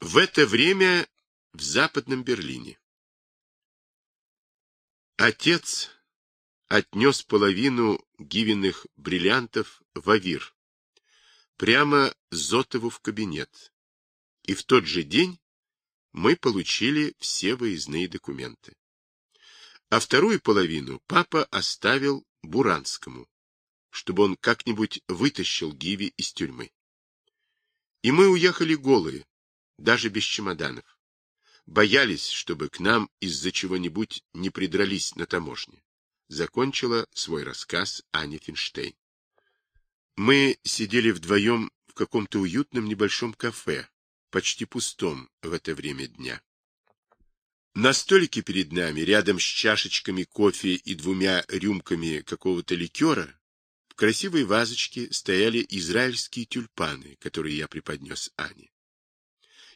В это время в Западном Берлине. Отец отнес половину гивенных бриллиантов в Авир, прямо Зотову в кабинет. И в тот же день мы получили все выездные документы. А вторую половину папа оставил Буранскому, чтобы он как-нибудь вытащил Гиви из тюрьмы. И мы уехали голые, даже без чемоданов. Боялись, чтобы к нам из-за чего-нибудь не придрались на таможне. Закончила свой рассказ Аня Финштейн. Мы сидели вдвоем в каком-то уютном небольшом кафе, почти пустом в это время дня. На столике перед нами, рядом с чашечками кофе и двумя рюмками какого-то ликера, в красивой вазочке стояли израильские тюльпаны, которые я преподнес Ане.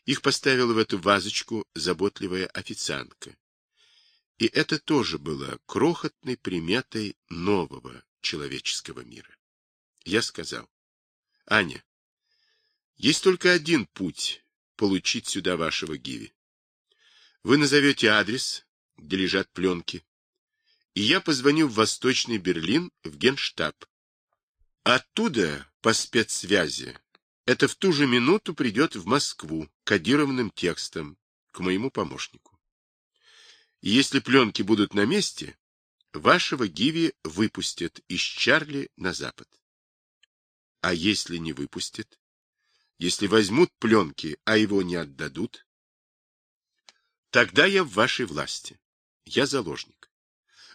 Их поставила в эту вазочку заботливая официантка. И это тоже было крохотной приметой нового человеческого мира. Я сказал, Аня, есть только один путь получить сюда вашего Гиви. Вы назовете адрес, где лежат пленки, и я позвоню в Восточный Берлин, в Генштаб. Оттуда, по спецсвязи, это в ту же минуту придет в Москву кодированным текстом к моему помощнику. И если пленки будут на месте, вашего Гиви выпустят из Чарли на запад. А если не выпустят? Если возьмут пленки, а его не отдадут? Тогда я в вашей власти. Я заложник.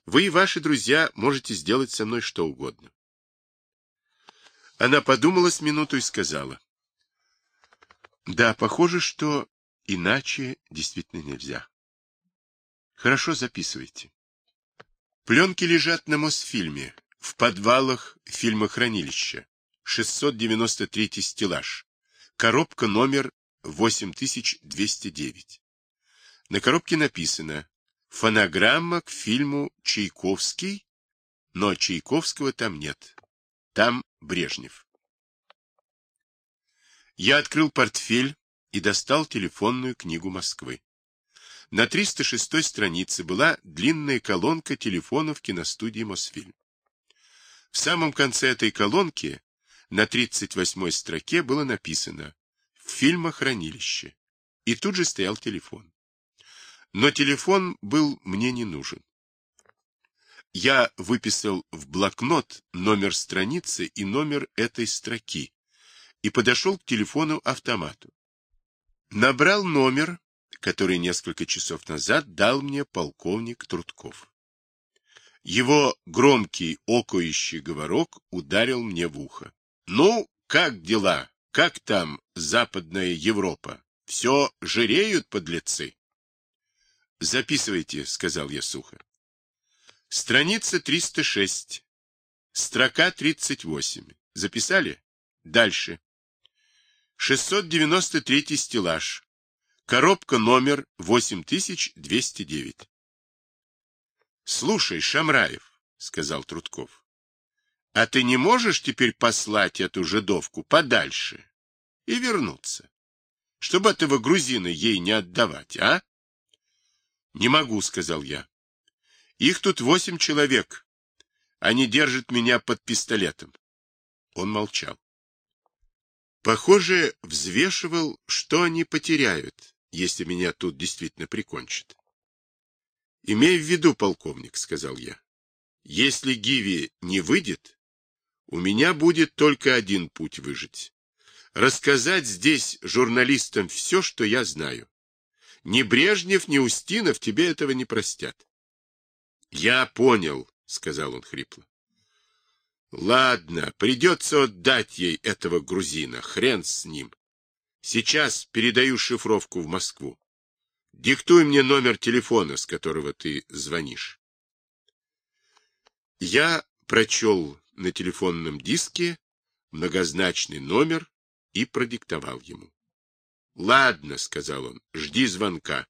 Вы и ваши друзья можете сделать со мной что угодно. Она подумала с минуту и сказала. Да, похоже, что иначе действительно нельзя. Хорошо, записывайте. Пленки лежат на Мосфильме, в подвалах фильмохранилища. 693 стеллаж. Коробка номер 8209. На коробке написано «Фонограмма к фильму Чайковский», но Чайковского там нет. Там Брежнев. Я открыл портфель и достал телефонную книгу Москвы. На 306 странице была длинная колонка телефонов киностудии Мосфильм. В самом конце этой колонки на 38 строке было написано «Фильмохранилище». И тут же стоял телефон. Но телефон был мне не нужен. Я выписал в блокнот номер страницы и номер этой строки и подошел к телефону-автомату. Набрал номер, который несколько часов назад дал мне полковник Трудков. Его громкий окающий говорок ударил мне в ухо. «Ну, как дела? Как там Западная Европа? Все жиреют подлецы?» «Записывайте», — сказал я сухо. Страница 306. Строка 38. Записали? Дальше. 693 стеллаж. Коробка номер 8209. Слушай, Шамраев, сказал Трудков, а ты не можешь теперь послать эту жидовку подальше и вернуться, чтобы этого грузина ей не отдавать, а? Не могу, сказал я. Их тут восемь человек. Они держат меня под пистолетом. Он молчал. Похоже, взвешивал, что они потеряют, если меня тут действительно прикончат. Имей в виду, полковник, сказал я, если Гиви не выйдет, у меня будет только один путь выжить. Рассказать здесь журналистам все, что я знаю. Ни Брежнев, ни Устинов тебе этого не простят. Я понял, сказал он хрипло. Ладно, придется отдать ей этого грузина, хрен с ним. Сейчас передаю шифровку в Москву. Диктуй мне номер телефона, с которого ты звонишь. Я прочел на телефонном диске многозначный номер и продиктовал ему. — Ладно, — сказал он, — жди звонка.